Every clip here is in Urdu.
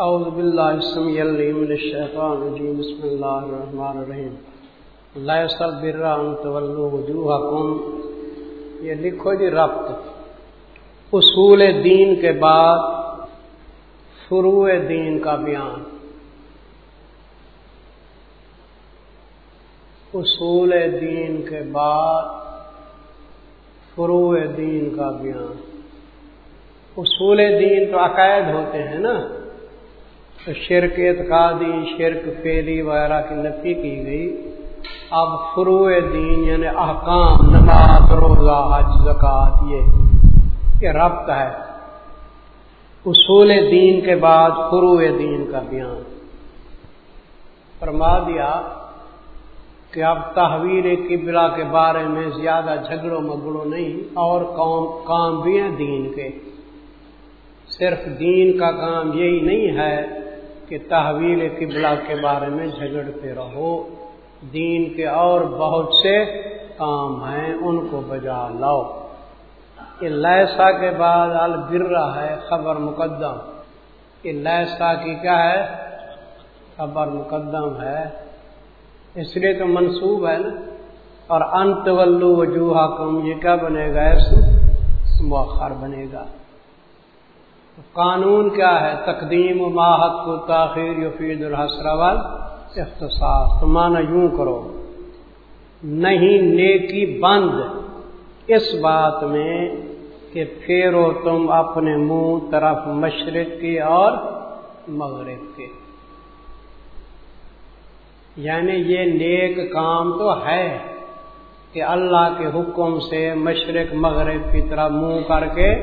اعوذ باللہ السمیع العلیم من الشیطان الرجیم، بسم اللہ الرحمن الرحیم۔ لا يصبر ان تولوا وجوهكم یہ لکھو جی ربط۔ اصول دین کے بعد فروع دین کا بیان۔ اصول دین کے بعد فروع دین کا بیان۔ اصول دین تو عقائد ہوتے ہیں نا۔ تو شرک اعتقادی، شرک فیلی وغیرہ کی نفی کی گئی۔ اب فروع دین یعنی احکام، نماز، روزہ، حج زکات یہ یہ ربط ہے۔ اصول دین کے بعد فروع دین کا بیان۔ فرما دیا کہ اب تحویر قبلہ کے بارے میں زیادہ جھگڑوں، مگڑوں نہیں، اور قوم کام بھی ہیں دین کے۔ صرف دین کا کام یہی نہیں ہے کہ تحویل قبلہ کے بارے میں جھگڑتے رہو۔ دین کے اور بہت سے کام ہیں، ان کو بجا لاؤ۔ یہ لیسا کے بعد البرا ہے، خبر مقدم۔ یہ لیسا کی کیا ہے؟ خبر مقدم ہے۔ اس لیے تو منصوب ہے نا۔ اور انت ولو وجوہا کم یہ کیا بنے گا؟ مؤخر بنے گا۔ قانون کیا ہے؟ تقدیم و ماہت کو تاخیر یفید الحسرول اختصاص۔ تو مانا یوں کرو، نہیں نیکی بند۔ اس بات میں کہ پھیرو تم اپنے منہ طرف مشرق کے اور مغرب کے یعنی یہ نیک کام تو ہے کہ اللہ کے حکم سے مشرق مغرب کی طرح منہ کر کے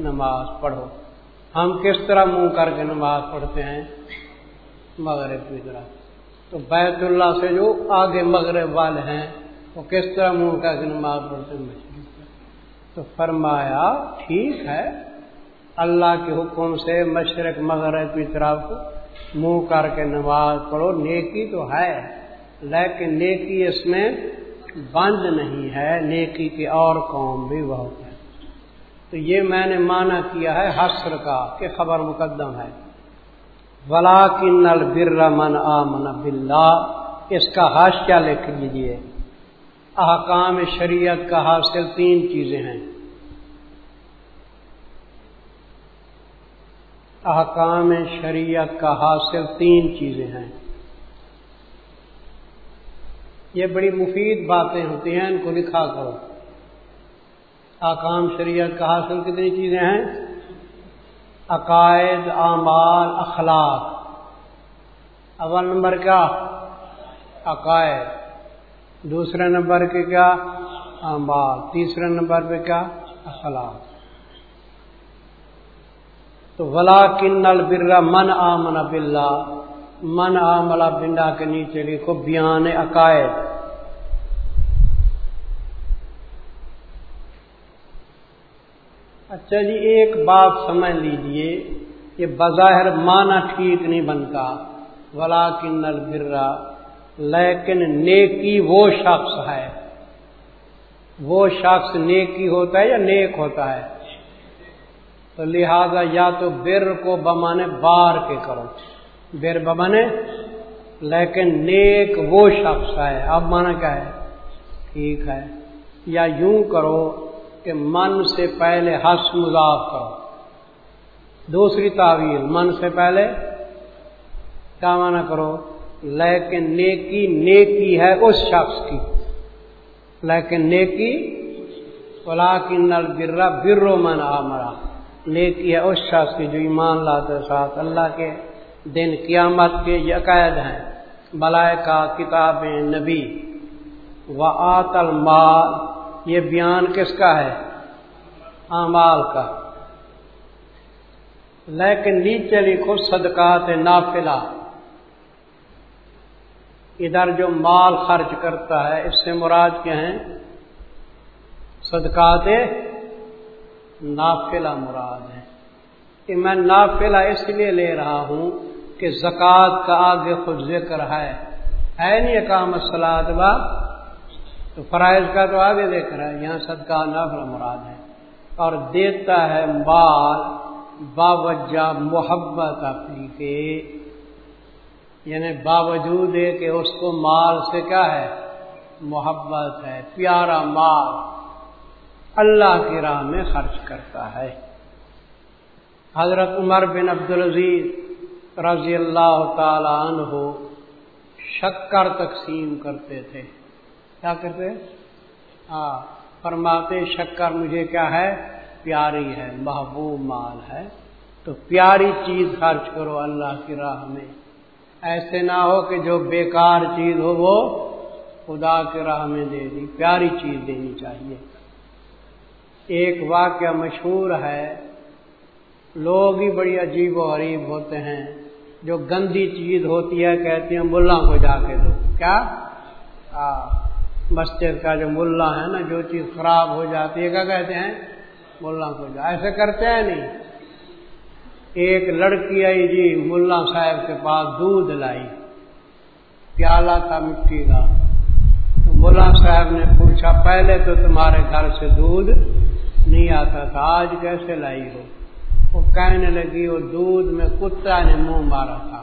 نماز پڑھو۔ ہم کس طرح منہ کر کے نماز پڑھتے ہیں؟ مغرب کی طرح۔ تو بیت اللہ سے جو آگے مغرب والے ہیں، وہ کس طرح منہ کر کے نماز پڑھتے ہیں؟ مشرق تو فرمایا، ٹھیک ہے۔ اللہ کے حکم سے مشرق، مغرب کی طرف منہ کر کے نماز پڑھو۔ نیکی تو ہے، لیکن نیکی اس میں بند نہیں ہے۔ نیکی کی اور قوم بھی بہت ہے۔ تو یہ میں نے مانا کیا ہے حسر کا کہ خبر مقدم ہے۔ ولا کن البر من آمن بلّہ اس کا حاش کیا لکھ لیجیے احکام شریعت کا حاصل تین چیزیں ہیں۔ احکام شریعت کا حاصل تین چیزیں ہیں۔ یہ بڑی مفید باتیں ہوتی ہیں، ان کو لکھا کرو۔ آکام شریعت کا حاصل کتنی چیزیں ہیں؟ عقائد، اعمال، اخلاق۔ اول نمبر کیا؟ عقائد۔ دوسرے نمبر کے کیا؟ اعمال۔ تیسرے نمبر پہ کیا؟ اخلاق۔ تو ولا کن البرا من آمن بلّہ من آملا بنڈا کے نیچے لکھو بیان عقائد۔ اچھا جی ایک بات سمجھ لیجیے کہ بظاہر مانا ٹھیک نہیں بنتا۔ ولاکن البرا لیکن نیکی وہ شخص ہے۔ وہ شخص نیکی ہوتا ہے یا نیک ہوتا ہے؟ تو لہذا یا تو بر کو بمانے بار کے کرو۔ بر بمانے، لیکن نیک وہ شخص ہے۔ اب مانا کیا ہے؟ ٹھیک ہے۔ یا یوں کرو کہ من سے پہلے ہس مضاف کرو۔ دوسری تعویل، من سے پہلے کیا مانا کرو، لیکن نیکی نیکی ہے اس شخص کی۔ لیکن نیکی فلا کی نل برا برو من آمرا نیکی ہے اس شخص کی جو ایمان لاتے ساتھ۔ اللہ کے دن قیامت کے یہ عقائد ہیں۔ بلائے کا کتابیں، نبی۔ و آتل مال یہ بیان کس کا ہے؟ اعمال کا۔ لیکن نیچے لکھو صدقات نافلہ۔ ادھر جو مال خرچ کرتا ہے، اس سے مراد کیا ہیں؟ صدقات نافلہ مراد ہے کہ میں نافلہ اس لیے لے رہا ہوں کہ زکوٰۃ کا آگے خود ذکر ہے۔ ہے نہیں کام سلاد با تو فرائض کا تو آگے دیکھ رہا ہے یہاں صدقہ نافلہ مراد ہے۔ اور دیتا ہے مال باوجہ محبت اپنی کے۔ یعنی باوجود ہے کہ اس کو مال سے کیا ہے؟ محبت ہے، پیارا مال اللہ کی راہ میں خرچ کرتا ہے۔ حضرت عمر بن عبد العزیز رضی اللہ تعالی عنہ شکر تقسیم کرتے تھے۔ کیا کرتے ہاں فرماتے شکر مجھے کیا ہے؟ پیاری ہے، محبوب مال ہے۔ تو پیاری چیز خرچ کرو اللہ کی راہ میں۔ ایسے نہ ہو کہ جو بیکار چیز ہو وہ خدا کے راہ میں دے دی۔ پیاری چیز دینی چاہیے۔ ایک واقعہ مشہور ہے۔ لوگ ہی بڑی عجیب و غریب ہوتے ہیں۔ جو گندی چیز ہوتی ہے، کہتے ہیں، ملا کو جا کے دو۔ کیا؟ ہاں۔ مسجد کا جو ملا ہے نا، جو چیز خراب ہو جاتی ہے، کیا کہتے ہیں؟ ملا کو جا ایسے کرتے ہیں نہیں۔ ایک لڑکی آئی جی ملا صاحب کے پاس دودھ لائی، پیالہ تھا مٹی کا۔ تو ملا صاحب نے پوچھا، پہلے تو تمہارے گھر سے دودھ نہیں آتا تھا، آج کیسے لائی ہو؟ وہ کہنے لگی، وہ دودھ میں کتا نے منہ مارا تھا۔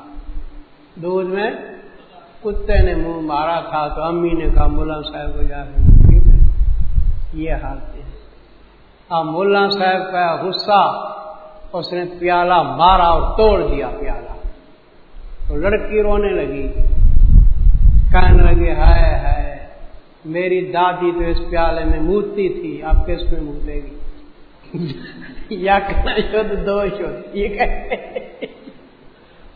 دودھ میں کتے نے منہ مارا تھا تو امی نے کہا ملا صاحب کو جا کے یہ حالت ہے اب ملا صاحب کا غصہ، اس نے پیالہ مارا اور توڑ دیا پیالہ۔ تو لڑکی رونے لگی۔ کہنے لگی، ہائے ہائے، میری دادی تو اس پیالے میں موتی تھی، اب کس میں موتے گی؟ یا کہنا شد دو شد یہ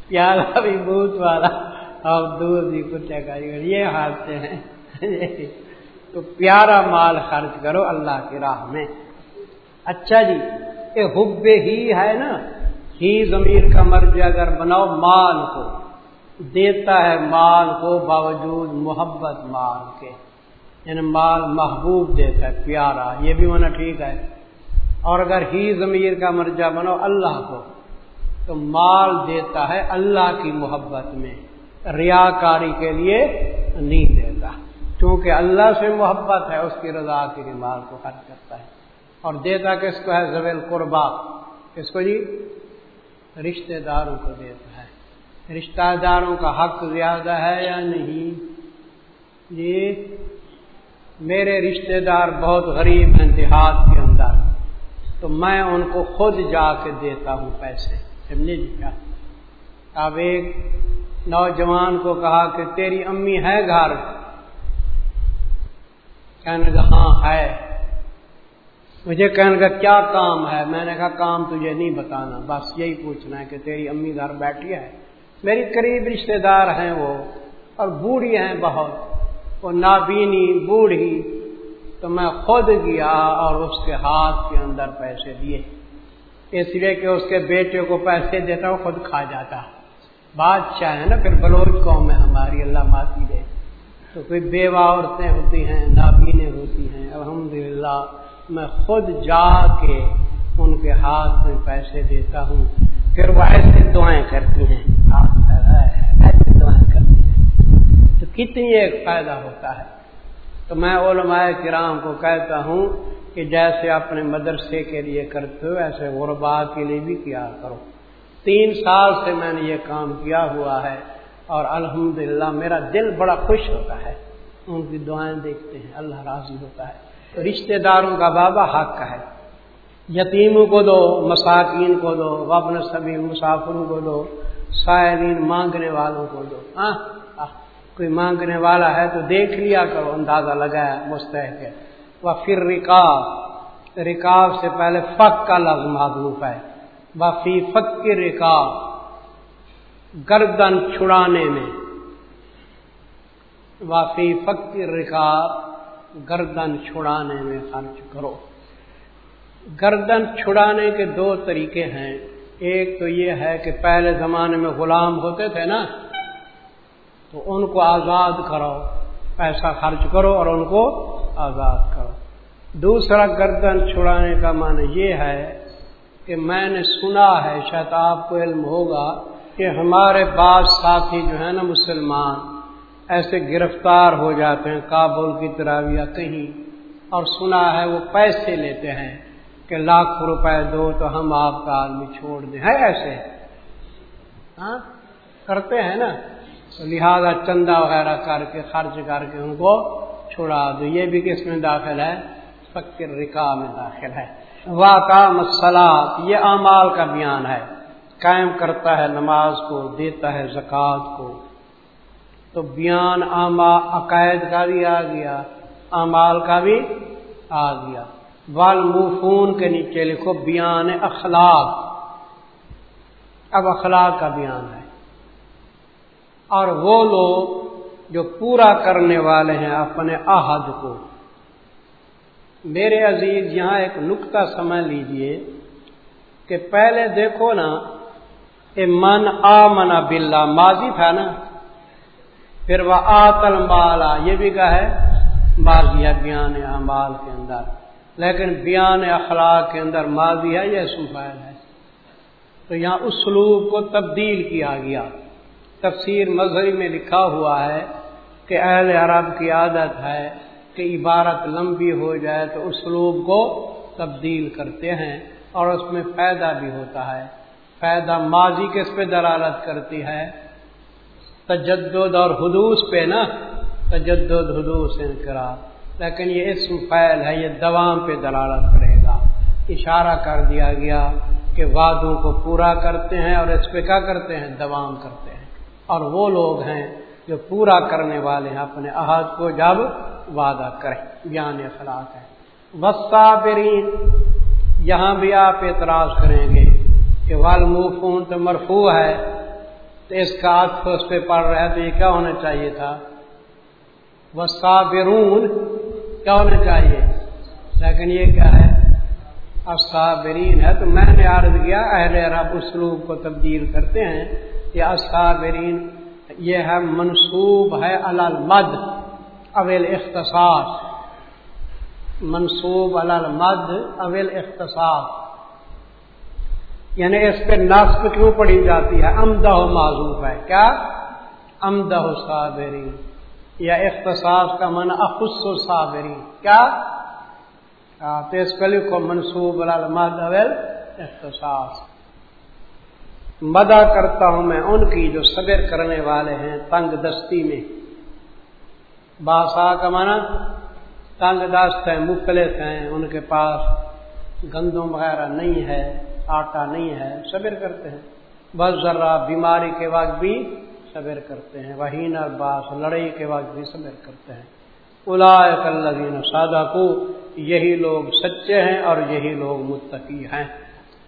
پیالہ بھی موت والا۔ اب دودھ بھی کتے کا یہ حادثے ہیں۔ تو پیارا مال خرچ کرو اللہ کی راہ میں۔ اچھا جی کہ حب ہی ہے نا۔ ہی ضمیر کا مرض اگر بناؤ مال کو۔ دیتا ہے مال کو باوجود محبت مال کے۔ یعنی مال محبوب دیتا ہے، پیارا۔ یہ بھی ہونا ٹھیک ہے۔ اور اگر ہی ضمیر کا مرجع بناؤ اللہ کو، تو مال دیتا ہے اللہ کی محبت میں۔ ریاکاری کے لیے نہیں دیتا۔ کیونکہ اللہ سے محبت ہے، اس کی رضا کے مال کو خرچ کرتا ہے۔ اور دیتا کس کو ہے؟ زبیل قربا کس کو جی؟ رشتہ داروں کو دیتا ہے۔ رشتہ داروں کا حق زیادہ ہے یا نہیں؟ جی میرے رشتہ دار بہت غریب ہیں دیہات کے اندر۔ تو میں ان کو خود جا کے دیتا ہوں پیسے۔ سمجھے جی کیا اب ایک نوجوان کو کہا کہ تیری امی ہے گھر۔ کہنے کا ہاں ہے۔ مجھے کہنے کا کیا کام ہے؟ میں نے کہا، کام تجھے نہیں بتانا۔ بس یہی پوچھنا ہے کہ تیری امی گھر بیٹھی ہے۔ میری قریب رشتے دار ہیں وہ، اور بوڑھی ہیں بہت۔ وہ نابینی، بوڑھی۔ تو میں خود گیا اور اس کے ہاتھ کے اندر پیسے دیے۔ اس لیے کہ اس کے بیٹے کو پیسے دیتا وہ خود کھا جاتا۔ بادشاہ ہے نا، پھر بلوچ قوم میں ہماری، اللہ معافی دے۔ تو کوئی بیوہ عورتیں ہوتی ہیں، نابینے ہوتی ہیں۔ الحمدللہ، میں خود جا کے ان کے ہاتھ میں پیسے دیتا ہوں۔ پھر وہ ایسے دعائیں کرتی ہیں۔ ایسے دعائیں کرتی ہیں۔ تو کتنی ایک فائدہ ہوتا ہے؟ تو میں علماء کرام کو کہتا ہوں کہ جیسے اپنے مدرسے کے لیے کرتے ہو، ایسے غربا کے لیے بھی کیا کرو۔ تین سال سے میں نے یہ کام کیا ہوا ہے اور الحمدللہ میرا دل بڑا خوش ہوتا ہے۔ ان کی دعائیں دیکھتے ہیں، اللہ راضی ہوتا ہے۔ رشتہ داروں کا بابا حق ہے۔ یتیموں کو دو، مساکین کو دو وبن سبھی مسافروں کو دو، سائرین مانگنے والوں کو دو۔ ہاں کوئی مانگنے والا ہے تو دیکھ لیا کرو، اندازہ لگایا، مستحق ہے۔ وہ پھر رکاو رکاو سے پہلے فق کا لفظ معروف ہے۔ وفی فکر رکاو گردن چھڑانے میں وافی فکر رکاو گردن چھڑانے میں خرچ کرو۔ گردن چھڑانے کے دو طریقے ہیں۔ ایک تو یہ ہے کہ پہلے زمانے میں غلام ہوتے تھے نا، تو ان کو آزاد کرو پیسہ خرچ کرو اور ان کو آزاد کرو دوسرا گردن چھڑانے کا معنی یہ ہے کہ میں نے سنا ہے، شاید آپ کو علم ہوگا کہ ہمارے بعض ساتھی جو ہے نا مسلمان ایسے گرفتار ہو جاتے ہیں، کابل کی طرح یا کہیں، اور سنا ہے وہ پیسے لیتے ہیں کہ لاکھ روپے دو تو ہم آپ کا آدمی چھوڑ دیں۔ ہے ایسے؟ ہاں؟ کرتے ہیں نا۔ تو لہذا چندہ وغیرہ کر کے، خرچ کر کے ان کو چھڑا دو۔ یہ بھی کس میں داخل ہے فکر رکا میں داخل ہے۔ واقع مسلات یہ اعمال کا بیان ہے۔ قائم کرتا ہے نماز کو، دیتا ہے زکوٰۃ کو۔ تو بیان آما عقائد کا بھی آ گیا، اعمال کا بھی آ گیا۔ والموفون کے نیچے لکھو بیان اخلاق۔ اب اخلاق کا بیان ہے۔ اور وہ لوگ جو پورا کرنے والے ہیں اپنے عہد کو۔ میرے عزیز، یہاں ایک نقطہ سمجھ لیجیے کہ پہلے دیکھو نا کہ من آ منا بلا ماضی تھا نا؟ پھر وہ آتل مالا یہ بھی کہا ہے؟ ماضی ہے، بیان اعمال کے اندر۔ لیکن بیان اخلاق کے اندر ماضی ہے یہ سفید ہے؟ تو یہاں اسلوب کو تبدیل کیا گیا۔ تفسیر مذہبی میں لکھا ہوا ہے کہ اہل عرب کی عادت ہے کہ عبارت لمبی ہو جائے تو اسلوب کو تبدیل کرتے ہیں اور اس میں فائدہ بھی ہوتا ہے۔ فائدہ ماضی کس پہ دلالت کرتی ہے۔ تجدد اور حدوث پہ نا۔ تجدد، حدوث انقراب لیکن یہ اسم فعل ہے، یہ دوام پہ دلالت کرے گا۔ اشارہ کر دیا گیا کہ وعدوں کو پورا کرتے ہیں اور اس پہ کیا کرتے ہیں؟ دوام کرتے ہیں۔ اور وہ لوگ ہیں جو پورا کرنے والے ہیں، اپنے احاط کو جب وعدہ کریں، بیان اخلاق ہے وسابرین یہاں بھی آپ اعتراض کریں گے کہ والموفون تو مرفوع ہے، تو اس کا ہاتھ اس پہ پڑ رہا ہے، تو یہ کیا ہونا چاہیے تھا؟ وسابرون کیا ہونا چاہیے؟ لیکن یہ کیا ہے؟ اصابرین ہے، تو میں نے عرض کیا، اہل عرب اسلوب کو تبدیل کرتے ہیں یہ اصابرین یہ ہے منصوب، ہے المد۔ اول اختصاص منصوب المد اول اختصاص یعنی اس پہ نصب کیوں پڑھی جاتی ہے؟ امدہ معذوف ہے. کیا؟ امدہ صابری یا اختصاص کا من اخص صابری کیا؟ ہاں، تو اس کو لکھو منصوب المد اول اختصاص مدا کرتا ہوں میں ان کی جو صبر کرنے والے ہیں، تنگ دستی میں. باسا کا مانا تنگ دست ہے مختلف ہیں، ان کے پاس گندم وغیرہ نہیں ہے، آٹا نہیں ہے، صبر کرتے ہیں۔ بس ذرا بیماری کے وقت بھی صبر کرتے ہیں۔ وہین اور باس، لڑائی کے وقت بھی صبر کرتے ہیں۔ الاقین سادہ کو یہی لوگ سچے ہیں اور یہی لوگ متقی ہیں۔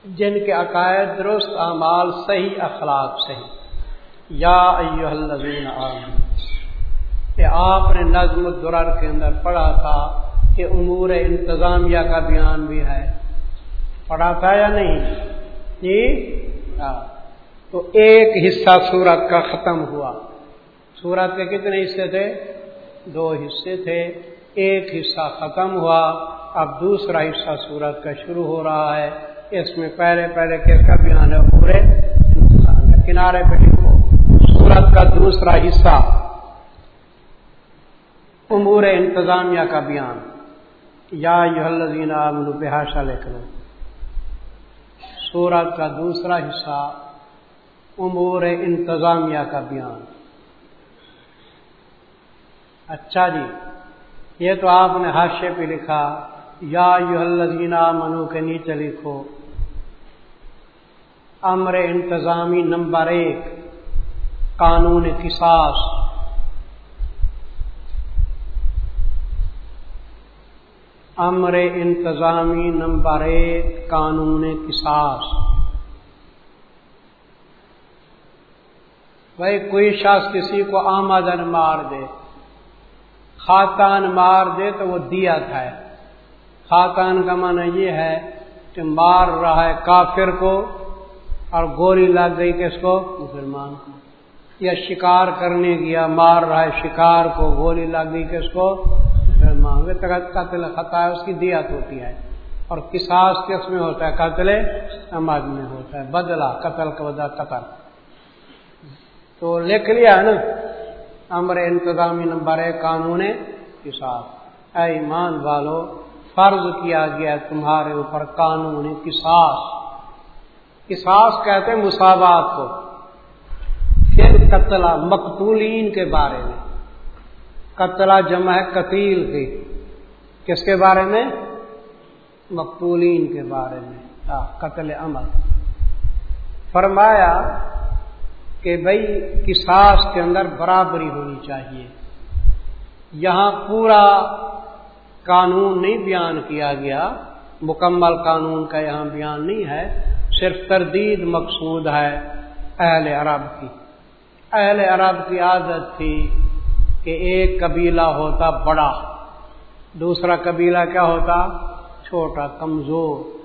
جن کے عقائد درست، اعمال صحیح، اخلاق صحیح۔ یا ایو الذین کہ آپ نے نظم الدرر کے اندر پڑھا تھا کہ امور انتظامیہ کا بیان بھی ہے۔ پڑھا تھا یا نہیں؟ جی؟ ہاں۔ تو ایک حصہ سورت کا ختم ہوا۔ سورت کے کتنے حصے تھے؟ دو حصے تھے۔ ایک حصہ ختم ہوا۔ اب دوسرا حصہ سورت کا شروع ہو رہا ہے۔ اس میں پہلے پہلے کس کا بیان ہے؟ پورے کنارے پہ لکھو سورت کا دوسرا حصہ۔ امور انتظامیہ کا بیان۔ یا بحاشا لکھ لو سورت کا دوسرا حصہ امور انتظامیہ کا بیان۔ اچھا جی یہ تو آپ نے حادثے پہ لکھا، یا یو منو کے نیچے لکھو۔ امر انتظامی نمبر ایک، قانون قصاص۔ امر انتظامی نمبر ایک، قانون قصاص۔ بھائی، کوئی شخص کسی کو آمدن مار دے خاتان مار دے تو وہ دیا تھا۔ خاتان کا معنی یہ ہے کہ مار رہا ہے کافر کو اور گولی لگ گئی کس کو؟ مسلمان کو۔ یا شکار کرنے گیا، مار رہا ہے شکار کو، گولی لگ گئی کس کو؟ مسلمان قتل خطا ہے، اس کی دیت ہوتی ہے۔ اور کساس کس میں ہوتا ہے؟ قتل سماج میں ہوتا ہے۔ بدلا قتل کا بدلا قتل۔ تو لکھ لیا نا، امر انتظامی نمبر ہے قانون کساس اے ایمان والو، فرض کیا گیا تمہارے اوپر قانون کساس کساس کہتے ہیں مساوات کو۔ پھر قتل مقتولین کے بارے میں۔ قتلہ جمع ہے قتیل کی۔ کس کے بارے میں؟ مقتولین کے بارے میں۔ قتل عمل۔ فرمایا کہ بھائی کساس کے اندر برابری ہونی چاہیے۔ یہاں پورا قانون نہیں بیان کیا گیا۔ مکمل قانون کا یہاں بیان نہیں ہے۔ صرف تردید مقصود ہے اہل عرب کی۔ اہل عرب کی عادت تھی کہ ایک قبیلہ ہوتا بڑا، دوسرا قبیلہ کیا ہوتا چھوٹا، کمزور۔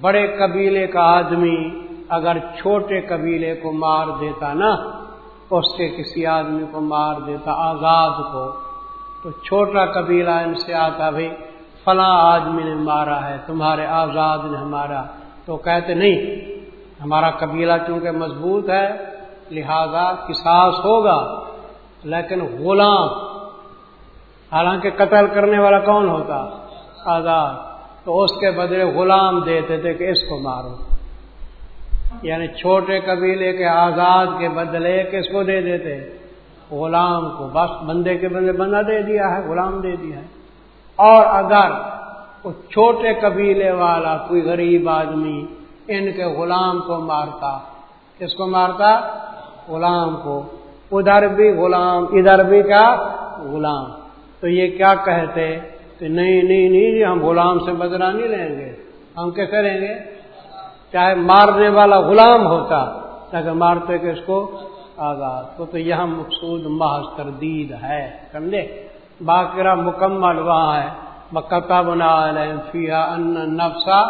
بڑے قبیلے کا آدمی اگر چھوٹے قبیلے کو مار دیتا نا، اس سے کسی آدمی کو مار دیتا، آزاد کو، تو چھوٹا قبیلہ ان سے آتا بھائی فلاں آدمی نے مارا ہے، تمہارے آزاد نے ہمارا تو کہتے، نہیں، ہمارا قبیلہ چونکہ مضبوط ہے، لہذا کساس ہوگا۔ لیکن غلام، حالانکہ قتل کرنے والا کون ہوتا؟ آزاد۔ تو اس کے بدلے غلام دیتے تھے کہ اس کو مارو۔ یعنی چھوٹے قبیلے کے آزاد کے بدلے کس کو دے دیتے۔ غلام کو بس بندے کے بندے بندہ دے دیا ہے، غلام دے دیا ہے۔ اور اگر وہ چھوٹے قبیلے والا کوئی غریب آدمی ان کے غلام کو مارتا، کس کو مارتا؟ غلام کو۔ ادھر بھی غلام، ادھر بھی کیا؟ غلام۔ تو یہ کیا کہتے؟ کہ نہیں نہیں نہیں جی ہم غلام سے بدلا نہیں لیں گے۔ ہم کیا کریں گے؟ چاہے مارنے والا غلام ہوتا، تاکہ مارتے کہ اس کو آزاد۔ کو تو یہاں مقصود محض تردید ہے، سمجھے؟ باقرہ مکمل وہاں ہے۔ بکتا بنا فیا ان نفسا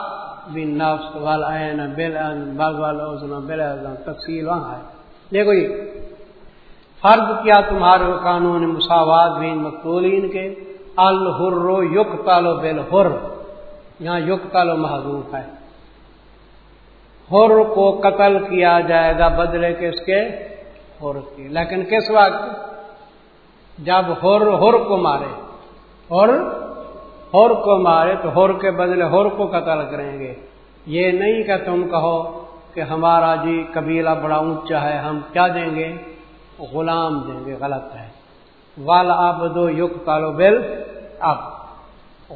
بن نفس والعین بل بل تفصیل وہاں ہے۔ دیکھو یہ۔ فرض کیا تمہارے قانون مساوات بین مقتولین کے۔ الحر یق تالو بل ہر یہاں یق تالو محضوف ہے۔ ہر کو قتل کیا جائے گا بدلے کس کے؟ ہر کی۔ لیکن کس وقت؟ جب ہر ہر کو مارے۔ اور ہر کو مارے تو ہر کے بدلے ہر کو قتل کریں گے۔ یہ نہیں کہ تم کہو کہ ہمارا جی قبیلہ بڑا اونچا ہے، ہم کیا دیں گے؟ غلام دیں گے، غلط ہے۔ وال اب دو یق کالو بل اب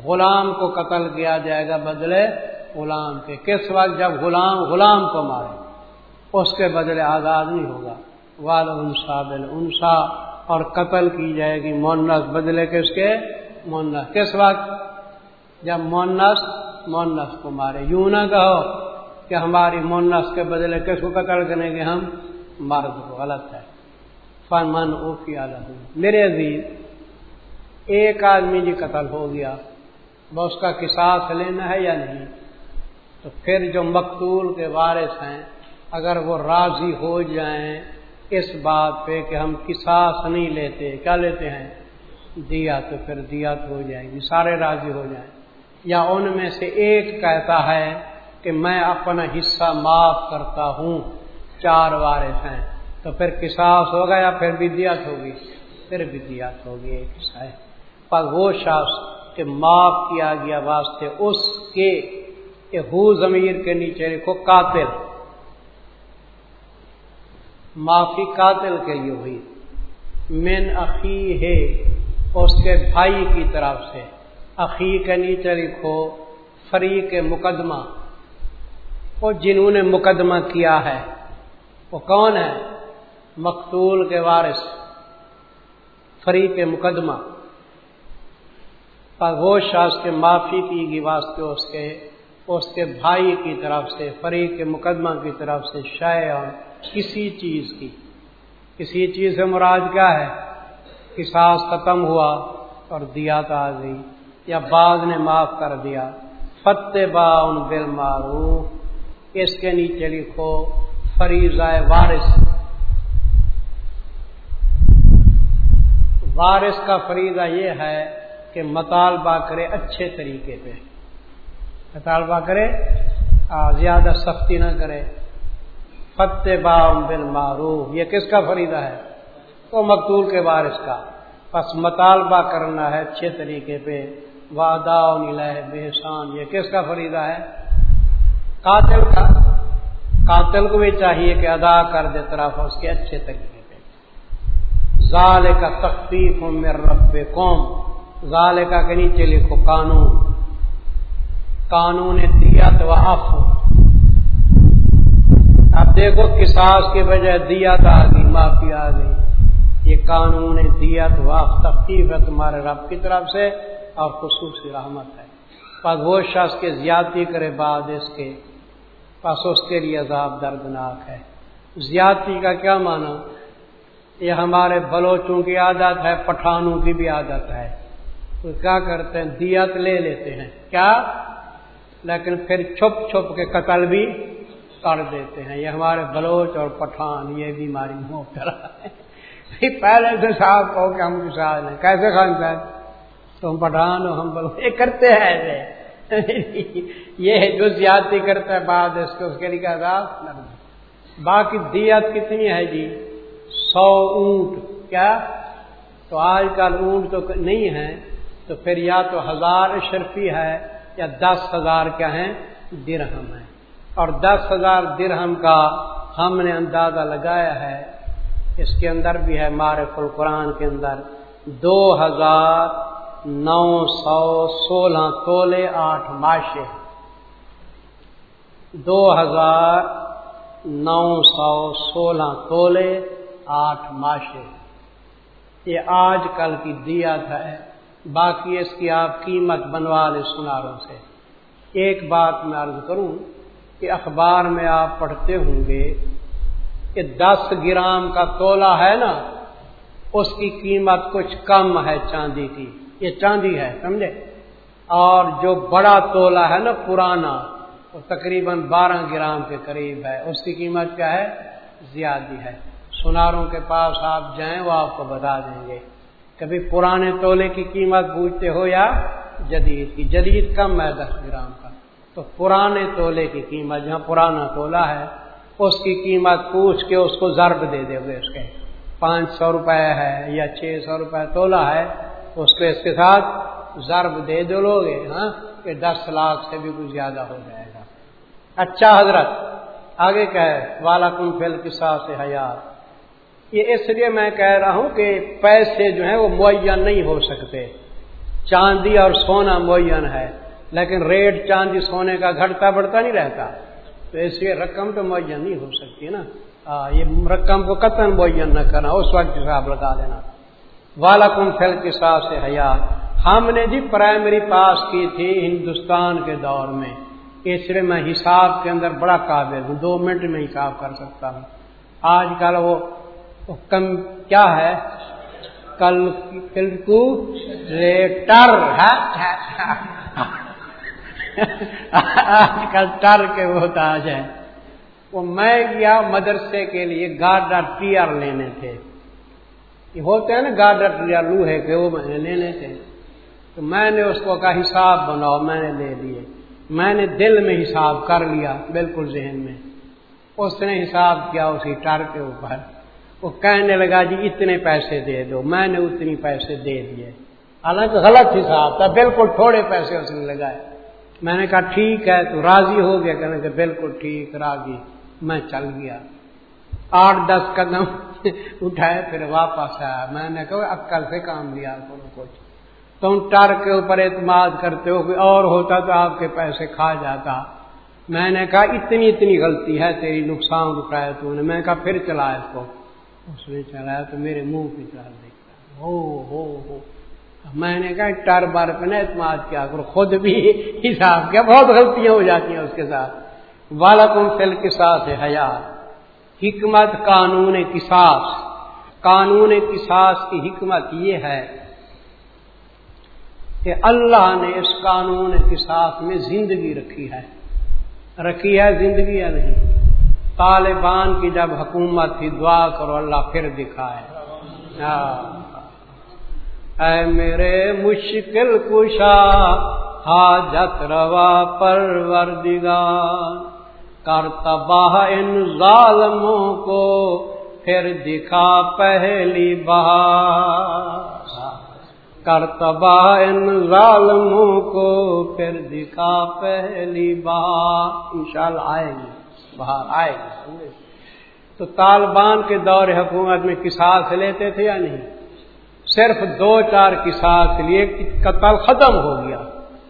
غلام کو قتل کیا جائے گا بدلے غلام کے۔ کس وقت جب غلام غلام کو مارے، اس کے بدلے آزاد نہیں ہوگا۔ وال انسا بل انسا اور قتل کی جائے گی مونس۔ بدلے کس کے؟ مونس۔ کس وقت؟ جب مونس مونس کو مارے۔ یوں نہ کہو کہ ہماری مونس کے بدلے کس کو قتل کریں گے ہم؟ مرد کو۔ غلط ہے۔ فن من او کی میرے عزیز، ایک آدمی جی قتل ہو گیا وہ اس کا کساس لینا ہے یا نہیں؟ تو پھر جو مقتول کے وارث ہیں، اگر وہ راضی ہو جائیں، اس بات پہ کہ ہم کساس نہیں لیتے، کیا لیتے ہیں؟ دیا تو پھر دیا تو ہو جائے گی، سارے راضی ہو جائیں۔ یا ان میں سے ایک کہتا ہے کہ میں اپنا حصہ معاف کرتا ہوں، چار وارث ہیں۔ تو پھر کساس ہوگا یا پھر بھی دیات ہوگی پھر بھی دیات ہوگی ہے۔ پر وہ شخص کہ معاف کیا گیا واسطے، اس کے ہو ضمیر کے نیچے لکھو قاتل۔ معافی قاتل کے لیے ہوئی۔ من عقی ہے اس کے بھائی کی طرف سے۔ عقی کے نیچے لکھو فریق مقدمہ۔ وہ جنہوں نے مقدمہ کیا ہے، وہ کون ہے؟ مقتول کے وارث، فریق مقدمہ۔ وہ شخص کے معافی کی گی واسطے اس کے اس کے بھائی کی طرف سے، فریق کے مقدمہ کی طرف سے اور کسی چیز کی۔ کسی چیز سے مراد کیا ہے؟ کساس ختم ہوا اور دیا تھا گئی، یا بعض نے معاف کر دیا۔ فتح با ان بل مارو اس کے نیچے لکھو، فریضہ وارث۔ وارث کا فریضہ یہ ہے کہ مطالبہ کرے اچھے طریقے پہ۔ مطالبہ کرے زیادہ سختی نہ کرے۔ فتح بام بالمعروف۔ یہ کس کا فریدہ ہے؟ تو مقتول کے بارش کا۔ بس مطالبہ کرنا ہے اچھے طریقے پہ۔ وعدہ بےحسان یہ کس کا فریضہ ہے؟ قاتل کا۔ قاتل کو بھی چاہیے کہ ادا کر دے طرف اس کے اچھے طریقے۔ ظال کا تخفیف ہوں میرے رب قوم ظال کا کہ نیچے لکھو قانون۔ قانون دیا تو اف اب دیکھو کساس کے بجائے دیا آ گئی، معافی آ گئی۔ یہ قانون دیا تو اف تخفیف ہے تمہارے رب کی طرف سے اور خصوصی رحمت ہے۔ پس وہ شخص کے زیادتی کرے بعد اس کے، پس اس کے لیے عذاب دردناک ہے۔ زیادتی کا کیا معنی؟ یہ ہمارے بلوچوں کی عادت ہے، پٹھانوں کی بھی عادت ہے۔ تو کیا کرتے ہیں؟ دیت لے لیتے ہیں۔ کیا؟ لیکن پھر چھپ چھپ کے قتل بھی کر دیتے ہیں۔ یہ ہمارے بلوچ اور پٹھان، یہ بیماری منہ ہے۔ پہلے سے صاحب کہو کہ ہم کسان ہیں۔ کیسے خان صاحب؟ تم پٹھان ہو، ہم بلوچ۔ یہ کرتے ہیں ایسے۔ یہ جو زیادتی کرتا ہے بعد اس کے اس کے لیے باقی دیت کتنی ہے جی؟ سو اونٹ، کیا؟ تو آج کل اونٹ تو نہیں ہے تو پھر یا تو ہزار شرفی ہے یا دس ہزار کیا ہیں؟ درہم ہے اور دس ہزار درہم کا ہم نے اندازہ لگایا ہے، اس کے اندر بھی ہے مارف القرآن کے اندر، دو ہزار نو سو سولہ تولے آٹھ ماشے۔ دو ہزار نو سو سولہ تولے آٹھ ماشے یہ آج کل کی دیات ہے باقی اس کی آپ قیمت بنوا لیں سناروں سے۔ ایک بات میں عرض کروں کہ اخبار میں آپ پڑھتے ہوں گے کہ دس گرام کا تولا ہے نا، اس کی قیمت کچھ کم ہے چاندی کی۔ یہ چاندی ہے، سمجھے؟ اور جو بڑا تولا ہے نا، پرانا، وہ تقریباً بارہ گرام کے قریب ہے۔ اس کی قیمت کیا ہے؟ زیادہ ہے۔ سناروں کے پاس آپ جائیں وہ آپ کو بتا دیں گے۔ کبھی پرانے تولے کی قیمت پوچھتے ہو یا جدید کی، جدید کم ہے دس گرام کا۔ تو پرانے تولے کی قیمت جہاں پرانا تولا ہے، اس کی قیمت پوچھ کے اس کو ضرب دے دے گے اس کے۔ پانچ سو روپے ہے یا چھ سو روپے تولا ہے، اس کو اس کے ساتھ ضرب دے دو لوگ ہاں کہ دس لاکھ سے بھی کچھ زیادہ ہو جائے گا۔ اچھا حضرت، آگے کہ والا کن فل کے ساتھ سے حیات۔ یہ اس لیے میں کہہ رہا ہوں کہ پیسے جو ہیں وہ معین نہیں ہو سکتے۔ چاندی اور سونا معین ہے، لیکن ریٹ چاندی سونے کا گھٹتا بڑھتا نہیں رہتا۔ تو اس لیے رقم تو معین نہیں ہو سکتی نا۔ یہ رقم کو قطن معین نہ کرنا، اس وقت حساب لگا دینا والا کم فل کے سے حیات ہم نے جی پرائمری پاس کی تھی ہندوستان کے دور میں۔ اس لیے میں حساب کے اندر بڑا قابل ہوں، دو منٹ میں حساب کر سکتا ہوں۔ آج کل وہ کم کیا ہے؟ کیلکولیٹر ہے آج کل ٹر کے محتاج ہے وہ میں گیا مدرسے کے لیے گارڈر ٹیئر لینے تھے۔ یہ ہوتے ہیں نا گارڈر ٹیئر، لوہے کے وہ میں نے لینے تھے۔ تو میں نے اس کو کہا حساب بناؤ، میں نے لے لیے میں نے دل میں حساب کر لیا بالکل ذہن میں۔ اس نے حساب کیا، اسی ٹر کے اوپر۔ وہ کہنے لگا جی اتنے پیسے دے دو، میں نے اتنی پیسے دے دیے۔ حالانکہ غلط حساب تھا، بالکل تھوڑے پیسے اس نے لگائے۔ میں نے کہا ٹھیک ہے، تو راضی ہو گیا، کہنے کہ بالکل ٹھیک، راضی۔ میں چل گیا۔ آٹھ دس قدم اٹھائے، پھر واپس آیا۔ میں نے کہا اب کل سے کام لیا کرو کچھ۔ تم ٹر کے اوپر اعتماد کرتے ہو کہ اور ہوتا تو آپ کے پیسے کھا جاتا۔ میں نے کہا اتنی اتنی غلطی ہے، تیری نقصان اٹھایا تو نے۔ میں کہا پھر چلا اس کو۔ اس نے چلایا تو میرے منہ کی طرف دیکھتا ہو ہو ہو۔ میں نے کہا ٹر بار پہ نہ اعتماد کیا کرو، خود بھی حساب کیا۔ بہت غلطیاں ہو جاتی ہیں اس کے ساتھ۔ والا فل کساس حیا حکمت، قانون کساس قانون کساس کی حکمت یہ ہے کہ اللہ نے اس قانون کساس میں زندگی رکھی ہے۔ رکھی ہے زندگی یا نہیں؟ طالبان کی جب حکومت تھی، دعا کرو، اللہ پھر دکھائے۔ اے میرے مشکل کشا، حاجت روا پروردگار، کر تباہ ان ظالموں کو، پھر دکھا پہلی بہار۔ کرتبا ان ظالموں کو، پھر دکھا پہلی بار انشاءاللہ آئے گی باہر آئے گی تو طالبان کے دور حکومت میں کساس لیتے تھے یا نہیں؟ صرف دو چار کساس لیے قتل ختم ہو گیا۔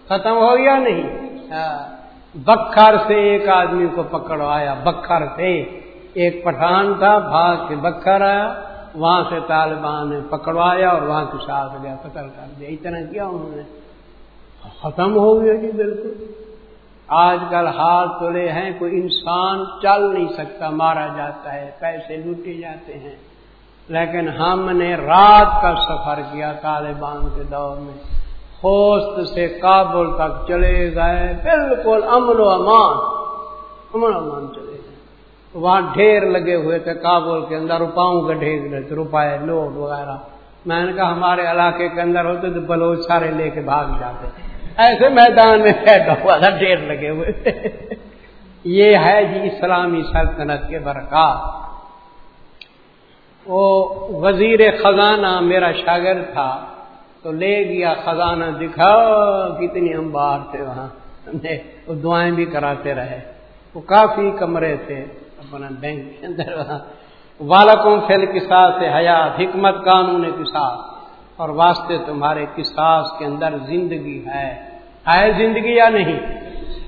ختم ہو گیا نہیں؟ ہاں۔ بکھر سے ایک آدمی کو پکڑوایا بکھر سے۔ ایک پٹھان تھا بھاگ کے بکھر آیا وہاں سے طالبان نے پکڑوایا اور وہاں کی ساتھ گیا قتل کر دیا۔ اتنا کیا انہوں نے؟ ختم ہو گیا جی بالکل۔ آج کل ہاتھ تلے ہیں، کوئی انسان چل نہیں سکتا، مارا جاتا ہے، پیسے لوٹے جاتے ہیں۔ لیکن ہم نے رات کا سفر کیا طالبان کے دور میں۔ خوست سے کابل تک چلے گئے، بالکل امن و امان۔ امن و امان چلے گئے۔ وہاں ڈھیر لگے ہوئے تھے کابل کے اندر، روپاؤں کے ڈھیر تھے روپئے لوٹ وغیرہ۔ میں نے کہا ہمارے علاقے کے اندر ہوتے تو بلوچ سارے لے کے بھاگ جاتے۔ تھے ایسے میدان میں بیٹھا ہوا تھا ڈھیر لگے ہوئے۔ تھے یہ ہے جی اسلامی سلطنت کے برکات۔ وہ وزیر خزانہ میرا شاگرد تھا، تو لے گیا خزانہ دکھا کتنی امبار تھے وہاں۔ وہ دعائیں بھی کراتے رہے۔ وہ کافی کمرے تھے، اپنا بینک کے اندر۔ والوں فل کساس سے حیات، حکمت، قانون کساس اور واسطے تمہارے کساس کے اندر زندگی ہے۔ ہے زندگی یا نہیں؟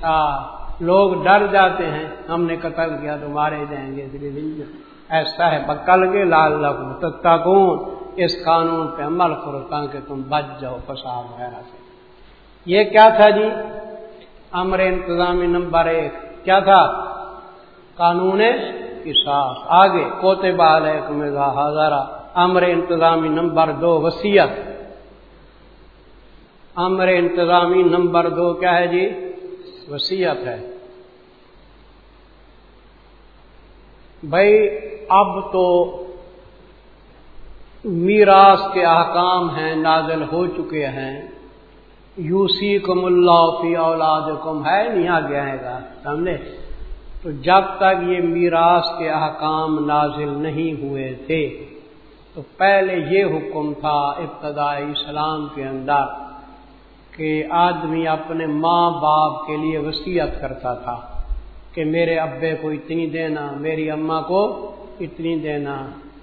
آ, لوگ ڈر جاتے ہیں۔ ہم نے قتل کیا تو مارے جائیں گے۔ ایسا ہے۔ بکل کے لال لگتا کون اس قانون پہ عمل کرو تاکہ تم بچ جاؤ فساد وغیرہ سے۔ یہ کیا تھا جی؟ امر انتظامی نمبر ایک۔ کیا تھا؟ قانون قصاص۔ آگے کوتے بال ہے ہزارہ امر انتظامی نمبر دو وسیعت امر انتظامی نمبر دو کیا ہے جی؟ وسیعت ہے۔ بھائی اب تو میراث کے احکام ہیں، نازل ہو چکے ہیں۔ یوسی کم اللہ فی اولاد کم ہے نہیں آ گیا ہے گا، سامنے؟ تو جب تک یہ میراث کے احکام نازل نہیں ہوئے تھے۔ تو پہلے یہ حکم تھا ابتدائی اسلام کے اندر کہ آدمی اپنے ماں باپ کے لیے وسیعت کرتا تھا کہ میرے ابے کو اتنی دینا، میری اماں کو اتنی دینا،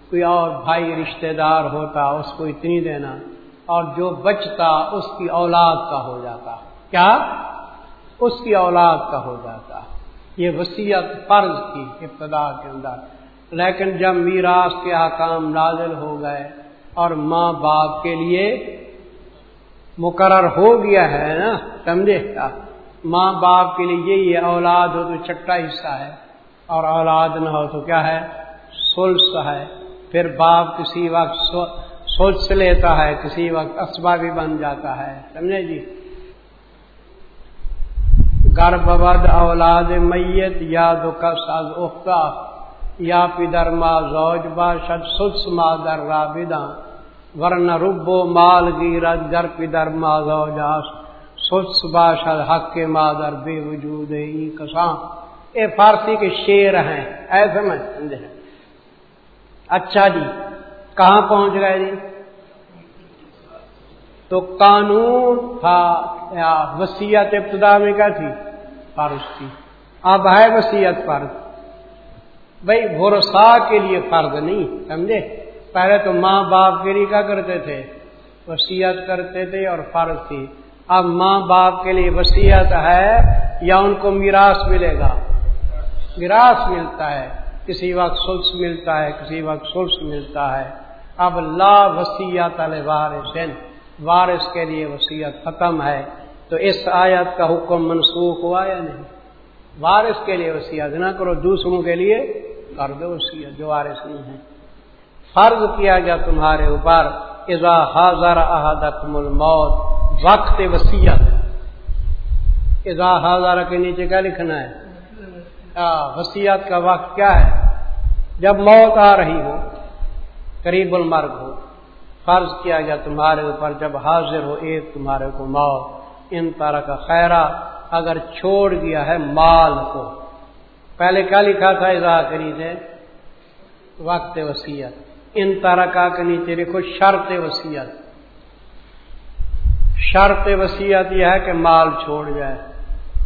کوئی اور بھائی رشتہ دار ہوتا اس کو اتنی دینا اور جو بچتا اس کی اولاد کا ہو جاتا۔ کیا؟ اس کی اولاد کا ہو جاتا۔ یہ وسیعت فرض تھی ابتدا کے اندر۔ لیکن جب میراث کے حکام نازل ہو گئے اور ماں باپ کے لیے مقرر ہو گیا ہے نا، سمجھے؟ ماں باپ کے لیے یہی ہے، اولاد ہو تو چٹا حصہ ہے اور اولاد نہ ہو تو کیا ہے؟ سلس ہے۔ پھر باپ کسی وقت سوچ لیتا ہے، کسی وقت اسبا بھی بن جاتا ہے، سمجھے جی؟ گرب اولاد میت یا ساز اختا۔ یا پدر ما زوج باشد سدس ما در رابداں ورن ربو مال گیرت گر پدر ما زوجاس سدس باشد، حق کے مادر بے وجود ای کساں اے فارسی کے شیر ہیں ایسے میں اچھا جی کہاں پہنچ گئے جی؟ تو قانون تھا وسیعت ابتدا میں کیا تھی؟ فرض تھی اب ہے وسیعت فرض بھائی بھروسا کے لیے فرض نہیں، سمجھے؟ پہلے تو ماں باپ کے لیے کیا کرتے تھے وسیعت کرتے تھے اور فرض تھی۔ اب ماں باپ کے لیے وسیعت ہے یا ان کو میراث ملے گا؟ میراث ملتا ہے، کسی وقت سلس ملتا ہے، کسی وقت سلس ملتا ہے۔ اب لا وسیعت وارث وارث کے لیے وسیعت ختم ہے۔ تو اس آیت کا حکم منسوخ ہوا یا نہیں؟ وارث کے لیے وسیعت نہ کرو، دوسروں کے لیے کر دو وسیعت جو وارث نہیں ہے فرض کیا گیا تمہارے اوپر، اذا حاضر احدکم الموت، وقت وسیعت اذا حاضر کے نیچے کیا لکھنا ہے؟ وسیعت کا وقت کیا ہے؟ جب موت آ رہی ہو، قریب المرگ ہو، فرض کیا گیا تمہارے اوپر، جب حاضر ہو ایک تمہارے کو موت، ان طرح کا خیرہ اگر چھوڑ گیا ہے مال کو۔ پہلے کیا لکھا تھا؟ اضا کری تھے وقت وسیعت ان طرح کا کے نیچے لکھو شرط وسیعت شرط وسیعت یہ ہے کہ مال چھوڑ جائے.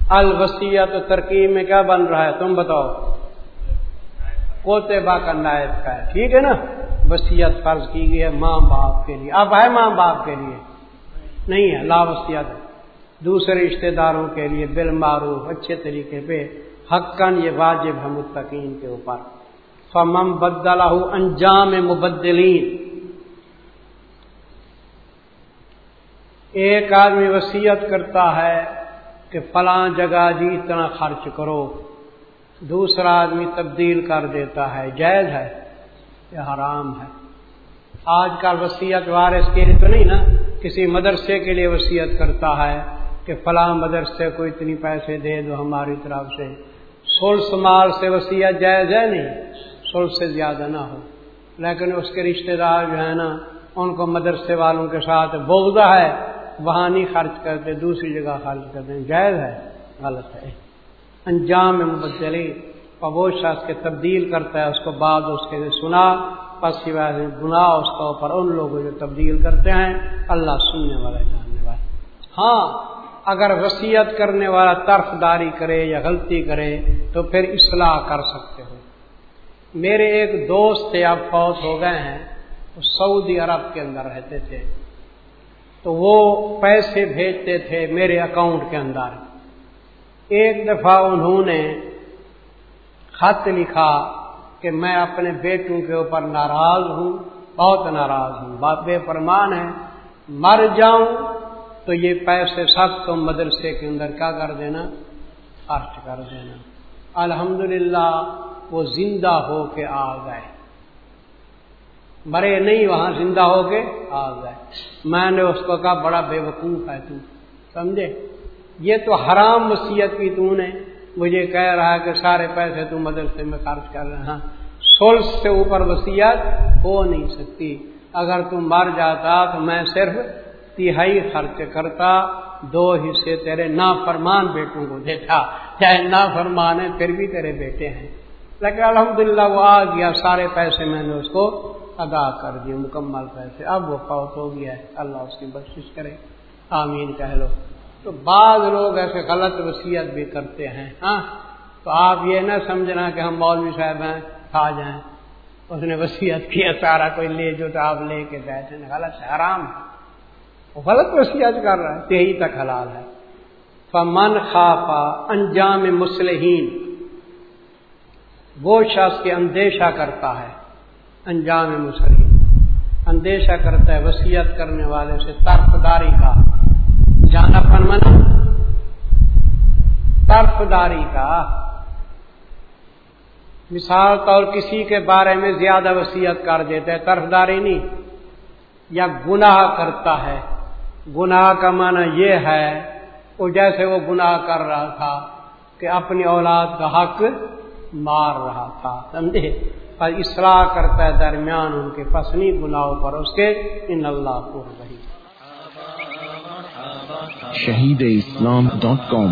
الوسیعت ترکیب میں کیا بن رہا ہے؟ تم بتاؤ. کوتبا کا نائب کا ہے. ٹھیک ہے نا؟ وسیعت فرض کی گئی ہے ماں باپ کے لیے. اب ہے ماں باپ کے لیے؟ نہیں ہے لا وسیعت دوسرے رشتے داروں کے لیے بل معروف اچھے طریقے پہ حقن یہ واجب ہے متقین کے اوپر۔ فمم بدلا انجام مبدلین ایک آدمی وسیعت کرتا ہے کہ فلاں جگہ جی اتنا خرچ کرو، دوسرا آدمی تبدیل کر دیتا ہے، جائز ہے یہ حرام ہے؟ آج کل وسیعت وارث کے لیے تو نہیں نا، کسی مدرسے کے لیے وسیعت کرتا ہے کہ فلاں مدرسے کو اتنی پیسے دے دو ہماری طرف سے۔ سولس مال سے وسیعت جائز ہے نہیں سولس سے زیادہ نہ ہو۔ لیکن اس کے رشتہ دار جو ہے نا، ان کو مدرسے والوں کے ساتھ بوگدا ہے، وہاں نہیں خرچ کرتے، دوسری جگہ خرچ کرتے ہیں۔ جائز ہے، غلط ہے۔ انجام مبدلی وہ شخص کے تبدیل کرتا ہے، اس کو بعد اس کے سنا، پس سوائے گناہ اس کا اوپر ان لوگوں جو تبدیل کرتے ہیں، اللہ سننے والے جاننے والے۔ ہاں اگر وسیعت کرنے والا طرف داری کرے یا غلطی کرے تو پھر اصلاح کر سکتے ہو۔ میرے ایک دوست تھے اب فوت ہو گئے ہیں، وہ سعودی عرب کے اندر رہتے تھے۔ تو وہ پیسے بھیجتے تھے میرے اکاؤنٹ کے اندر۔ ایک دفعہ انہوں نے خط لکھا کہ میں اپنے بیٹوں کے اوپر ناراض ہوں، بہت ناراض ہوں۔ بات بے فرمان ہے، مر جاؤں تو یہ پیسے سب تم مدرسے کے اندر کیا کر دینا؟ خرچ کر دینا۔ الحمدللہ، وہ زندہ ہو کے آ گئے۔ مرے نہیں، وہاں زندہ ہو کے آ گئے۔ میں نے اس کو کہا، بڑا بے وقوف ہے تو۔ سمجھے؟ یہ تو حرام وصیت کی تو نے۔ مجھے کہہ رہا ہے کہ سارے پیسے تو مدرسے میں خرچ کر رہے ہیں۔ سولس سے اوپر وسیعت ہو نہیں سکتی۔ اگر تم مر جاتا تو میں صرف تہائی خرچ کرتا، دو حصے تیرے نا فرمان بیٹوں کو دیتا۔ چاہے نا فرمان ہے پھر بھی تیرے بیٹے ہیں۔ لیکن الحمدللہ وہ آ گیا، سارے پیسے میں نے اس کو ادا کر دیے، مکمل پیسے۔ اب وہ فوت ہو گیا ہے۔ اللہ اس کی بخش کرے۔ آمین، کہہ لو۔ تو بعض لوگ ایسے غلط وصیت بھی کرتے ہیں ہاں؟ تو آپ یہ نہ سمجھنا کہ ہم مولوی صاحب ہیں کھا جائیں اس نے وصیت کیا، سارا کوئی لے جو تو آپ لے کے بیٹھے غلط ہے، حرام ہے۔ غلط وصیت کر رہا ہے تیہی تک حلال ہے۔ فمن خافا انجام مسلحین، وہ شخص کے اندیشہ کرتا ہے انجام مسلم اندیشہ کرتا ہے وسیعت کرنے والے سے طرف داری کا۔ جانا پن منا طرف داری کا۔ مثال طور کسی کے بارے میں زیادہ وسیعت کر دیتا ہے طرف داری نہیں، یا گناہ کرتا ہے۔ گناہ کا معنی یہ ہے، وہ جیسے وہ گناہ کر رہا تھا کہ اپنی اولاد کا حق مار رہا تھا، سمجھے؟ اور اصلاح کرتا ہے درمیان ان کے پسنی گناہوں پر، اس کے ان اللہ کو رہی شہید اسلام ڈاٹ کام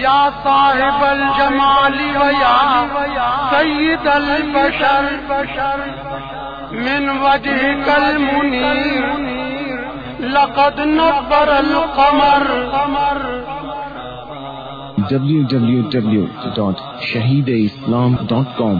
یا صاحب الجمال سید البشر من وجهك المنير لقد نبر القمر. www.shahideislam.com